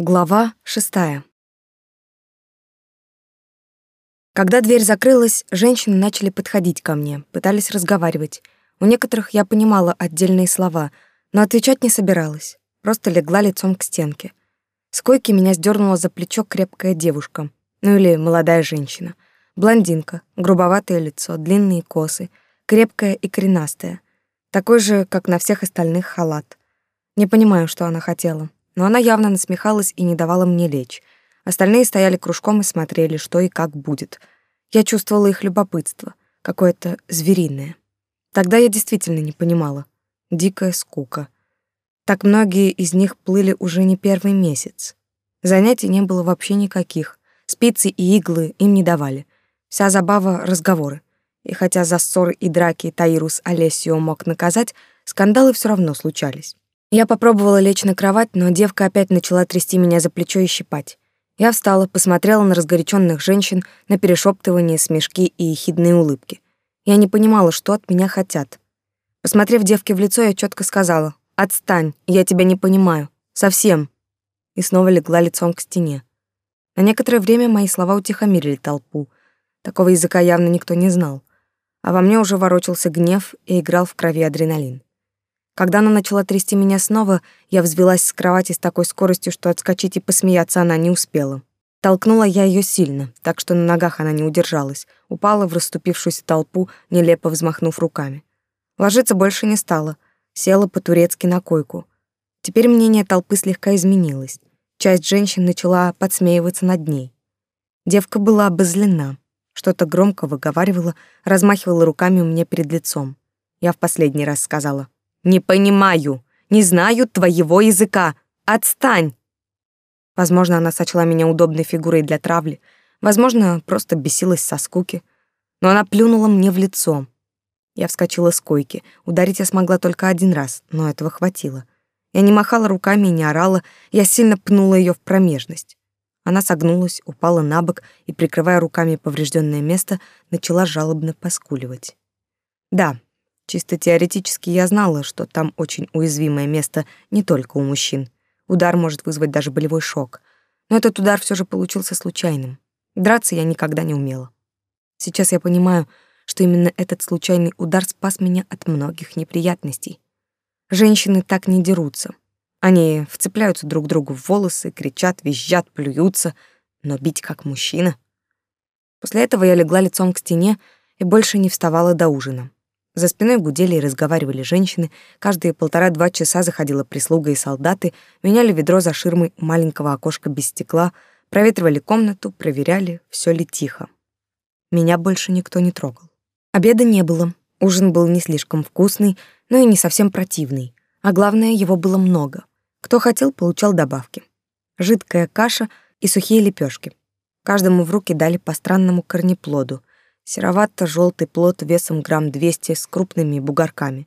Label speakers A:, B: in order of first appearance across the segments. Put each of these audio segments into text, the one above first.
A: Глава шестая. Когда дверь закрылась, женщины начали подходить ко мне, пытались разговаривать. У некоторых я понимала отдельные слова, но отвечать не собиралась. Просто легла лицом к стенке. С койки меня сдернула за плечо крепкая девушка, ну или молодая женщина. Блондинка, грубоватое лицо, длинные косы, крепкая и коренастая. Такой же, как на всех остальных, халат. Не понимаю, что она хотела но она явно насмехалась и не давала мне лечь. Остальные стояли кружком и смотрели, что и как будет. Я чувствовала их любопытство, какое-то звериное. Тогда я действительно не понимала. Дикая скука. Так многие из них плыли уже не первый месяц. Занятий не было вообще никаких. Спицы и иглы им не давали. Вся забава — разговоры. И хотя за ссоры и драки Таирус Олесио мог наказать, скандалы все равно случались. Я попробовала лечь на кровать, но девка опять начала трясти меня за плечо и щипать. Я встала, посмотрела на разгоряченных женщин, на перешептывания, смешки и ехидные улыбки. Я не понимала, что от меня хотят. Посмотрев девке в лицо, я четко сказала «Отстань, я тебя не понимаю. Совсем». И снова легла лицом к стене. На некоторое время мои слова утихомирили толпу. Такого языка явно никто не знал. А во мне уже ворочался гнев и играл в крови адреналин. Когда она начала трясти меня снова, я взвилась с кровати с такой скоростью, что отскочить и посмеяться она не успела. Толкнула я ее сильно, так что на ногах она не удержалась, упала в расступившуюся толпу, нелепо взмахнув руками. Ложиться больше не стала, села по-турецки на койку. Теперь мнение толпы слегка изменилось. Часть женщин начала подсмеиваться над ней. Девка была обозлена, что-то громко выговаривала, размахивала руками у меня перед лицом. Я в последний раз сказала — «Не понимаю, не знаю твоего языка. Отстань!» Возможно, она сочла меня удобной фигурой для травли, возможно, просто бесилась со скуки. Но она плюнула мне в лицо. Я вскочила с койки. Ударить я смогла только один раз, но этого хватило. Я не махала руками и не орала, я сильно пнула ее в промежность. Она согнулась, упала на бок и, прикрывая руками поврежденное место, начала жалобно поскуливать. Да, Чисто теоретически я знала, что там очень уязвимое место не только у мужчин. Удар может вызвать даже болевой шок. Но этот удар все же получился случайным. Драться я никогда не умела. Сейчас я понимаю, что именно этот случайный удар спас меня от многих неприятностей. Женщины так не дерутся. Они вцепляются друг другу в волосы, кричат, визжат, плюются, но бить как мужчина. После этого я легла лицом к стене и больше не вставала до ужина. За спиной гудели и разговаривали женщины, каждые полтора-два часа заходила прислуга и солдаты, меняли ведро за ширмой маленького окошка без стекла, проветривали комнату, проверяли, все ли тихо. Меня больше никто не трогал. Обеда не было, ужин был не слишком вкусный, но и не совсем противный, а главное, его было много. Кто хотел, получал добавки. Жидкая каша и сухие лепешки. Каждому в руки дали по странному корнеплоду, Серовато-желтый плод весом грамм 200 с крупными бугорками.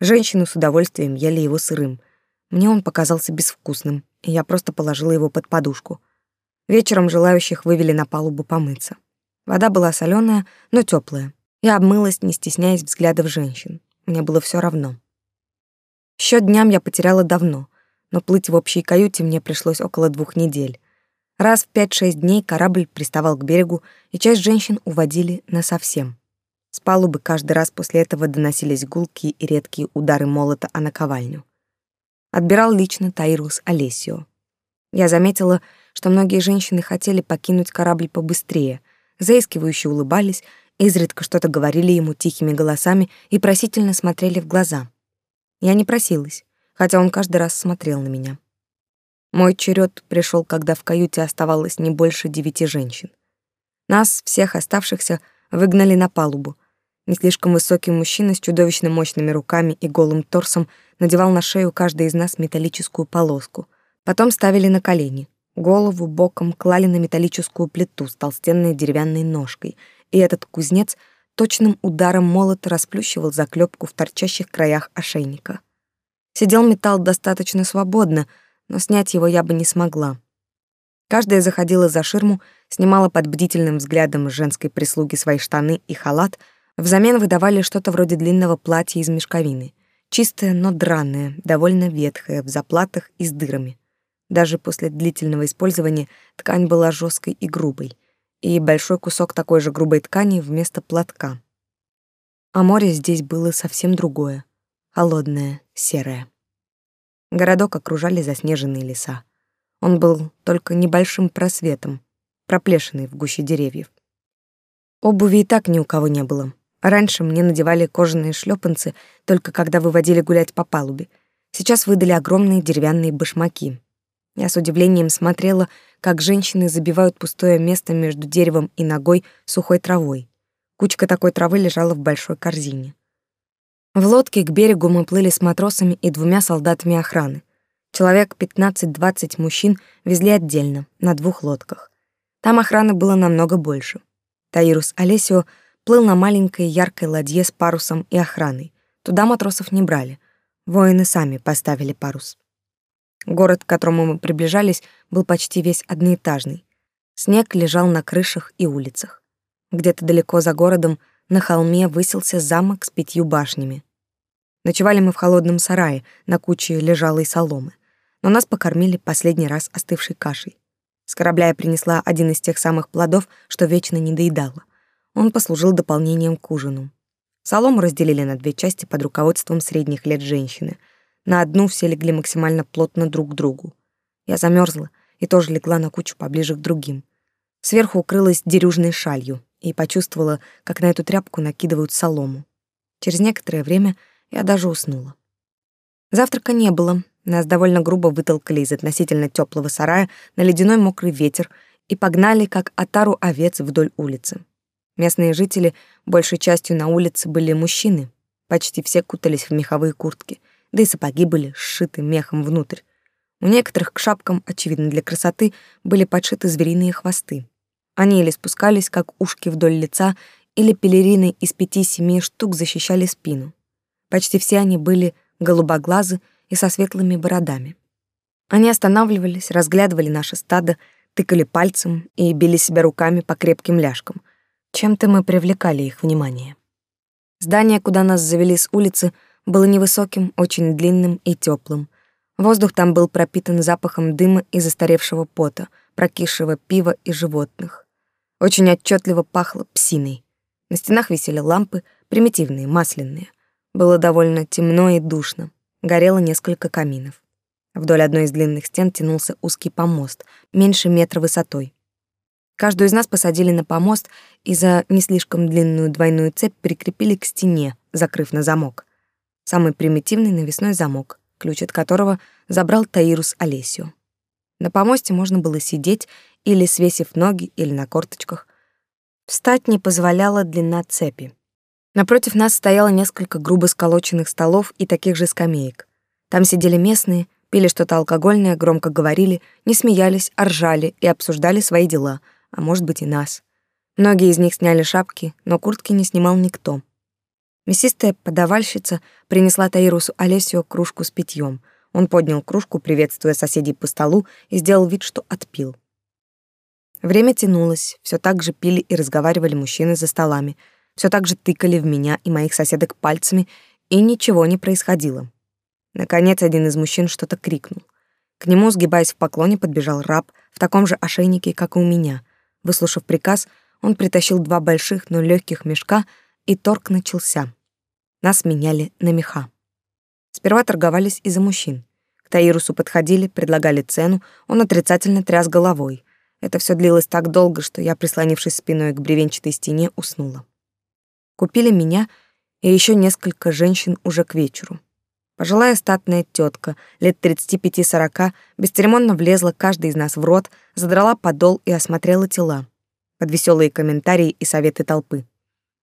A: Женщины с удовольствием ели его сырым. Мне он показался безвкусным, и я просто положила его под подушку. Вечером желающих вывели на палубу помыться. Вода была соленая, но теплая. Я обмылась, не стесняясь взглядов женщин. Мне было все равно. Счет дням я потеряла давно, но плыть в общей каюте мне пришлось около двух недель. Раз в пять-шесть дней корабль приставал к берегу, и часть женщин уводили насовсем. С палубы каждый раз после этого доносились гулкие и редкие удары молота о наковальню. Отбирал лично Таирус Олесио. Я заметила, что многие женщины хотели покинуть корабль побыстрее, заискивающе улыбались, изредка что-то говорили ему тихими голосами и просительно смотрели в глаза. Я не просилась, хотя он каждый раз смотрел на меня. Мой черед пришел, когда в каюте оставалось не больше девяти женщин. Нас, всех оставшихся, выгнали на палубу. Не слишком высокий мужчина с чудовищно мощными руками и голым торсом надевал на шею каждой из нас металлическую полоску. Потом ставили на колени. Голову боком клали на металлическую плиту с толстенной деревянной ножкой, и этот кузнец точным ударом молота расплющивал заклепку в торчащих краях ошейника. Сидел металл достаточно свободно — но снять его я бы не смогла. Каждая заходила за ширму, снимала под бдительным взглядом женской прислуги свои штаны и халат, взамен выдавали что-то вроде длинного платья из мешковины. Чистое, но драное, довольно ветхое, в заплатах и с дырами. Даже после длительного использования ткань была жесткой и грубой, и большой кусок такой же грубой ткани вместо платка. А море здесь было совсем другое, холодное, серое. Городок окружали заснеженные леса. Он был только небольшим просветом, проплешиной в гуще деревьев. Обуви и так ни у кого не было. Раньше мне надевали кожаные шлепанцы только когда выводили гулять по палубе. Сейчас выдали огромные деревянные башмаки. Я с удивлением смотрела, как женщины забивают пустое место между деревом и ногой сухой травой. Кучка такой травы лежала в большой корзине. В лодке к берегу мы плыли с матросами и двумя солдатами охраны. Человек 15-20 мужчин везли отдельно, на двух лодках. Там охраны было намного больше. Таирус Олесио плыл на маленькой яркой ладье с парусом и охраной. Туда матросов не брали. Воины сами поставили парус. Город, к которому мы приближались, был почти весь одноэтажный. Снег лежал на крышах и улицах. Где-то далеко за городом на холме высился замок с пятью башнями. Ночевали мы в холодном сарае на куче лежалой соломы но нас покормили последний раз остывшей кашей. С корабля я принесла один из тех самых плодов, что вечно не доедала. Он послужил дополнением к ужину. Солому разделили на две части под руководством средних лет женщины. На одну все легли максимально плотно друг к другу. Я замерзла и тоже легла на кучу поближе к другим. Сверху укрылась дерюжной шалью и почувствовала, как на эту тряпку накидывают солому. Через некоторое время я даже уснула. Завтрака не было, нас довольно грубо вытолкали из относительно теплого сарая на ледяной мокрый ветер и погнали, как отару овец, вдоль улицы. Местные жители, большей частью на улице, были мужчины. Почти все кутались в меховые куртки, да и сапоги были сшиты мехом внутрь. У некоторых к шапкам, очевидно для красоты, были подшиты звериные хвосты. Они или спускались, как ушки вдоль лица, или пелерины из пяти-семи штук защищали спину. Почти все они были голубоглазы, и со светлыми бородами. Они останавливались, разглядывали наше стадо, тыкали пальцем и били себя руками по крепким ляжкам. Чем-то мы привлекали их внимание. Здание, куда нас завели с улицы, было невысоким, очень длинным и теплым. Воздух там был пропитан запахом дыма и застаревшего пота, прокисшего пива и животных. Очень отчетливо пахло псиной. На стенах висели лампы, примитивные, масляные. Было довольно темно и душно горело несколько каминов. Вдоль одной из длинных стен тянулся узкий помост, меньше метра высотой. Каждую из нас посадили на помост и за не слишком длинную двойную цепь прикрепили к стене, закрыв на замок. Самый примитивный навесной замок, ключ от которого забрал Таирус Олесио. На помосте можно было сидеть или свесив ноги, или на корточках. Встать не позволяла длина цепи. Напротив нас стояло несколько грубо сколоченных столов и таких же скамеек. Там сидели местные, пили что-то алкогольное, громко говорили, не смеялись, а ржали и обсуждали свои дела, а может быть и нас. Многие из них сняли шапки, но куртки не снимал никто. Мясистая подавальщица принесла Таирусу Олесио кружку с питьем. Он поднял кружку, приветствуя соседей по столу, и сделал вид, что отпил. Время тянулось, все так же пили и разговаривали мужчины за столами — все так же тыкали в меня и моих соседок пальцами, и ничего не происходило. Наконец один из мужчин что-то крикнул. К нему, сгибаясь в поклоне, подбежал раб в таком же ошейнике, как и у меня. Выслушав приказ, он притащил два больших, но легких мешка, и торг начался. Нас меняли на меха. Сперва торговались из-за мужчин. К Таирусу подходили, предлагали цену, он отрицательно тряс головой. Это все длилось так долго, что я, прислонившись спиной к бревенчатой стене, уснула. Купили меня и еще несколько женщин уже к вечеру. Пожилая статная тетка, лет 35-40, бесцеремонно влезла каждый из нас в рот, задрала подол и осмотрела тела. Под веселые комментарии и советы толпы.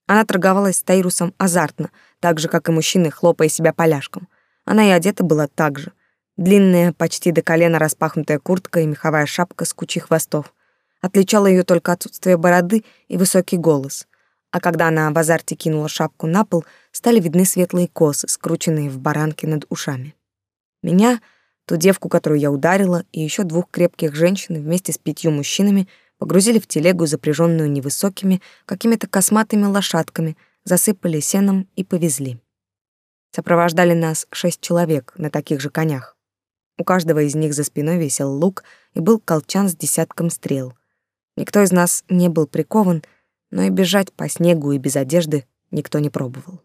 A: Она торговалась с Тайрусом азартно, так же, как и мужчины, хлопая себя поляшком. Она и одета была так же. Длинная, почти до колена распахнутая куртка и меховая шапка с кучей хвостов. Отличало ее только отсутствие бороды и высокий голос а когда она в азарте кинула шапку на пол, стали видны светлые косы, скрученные в баранки над ушами. Меня, ту девку, которую я ударила, и еще двух крепких женщин вместе с пятью мужчинами погрузили в телегу, запряженную невысокими, какими-то косматыми лошадками, засыпали сеном и повезли. Сопровождали нас шесть человек на таких же конях. У каждого из них за спиной висел лук и был колчан с десятком стрел. Никто из нас не был прикован, но и бежать по снегу и без одежды никто не пробовал.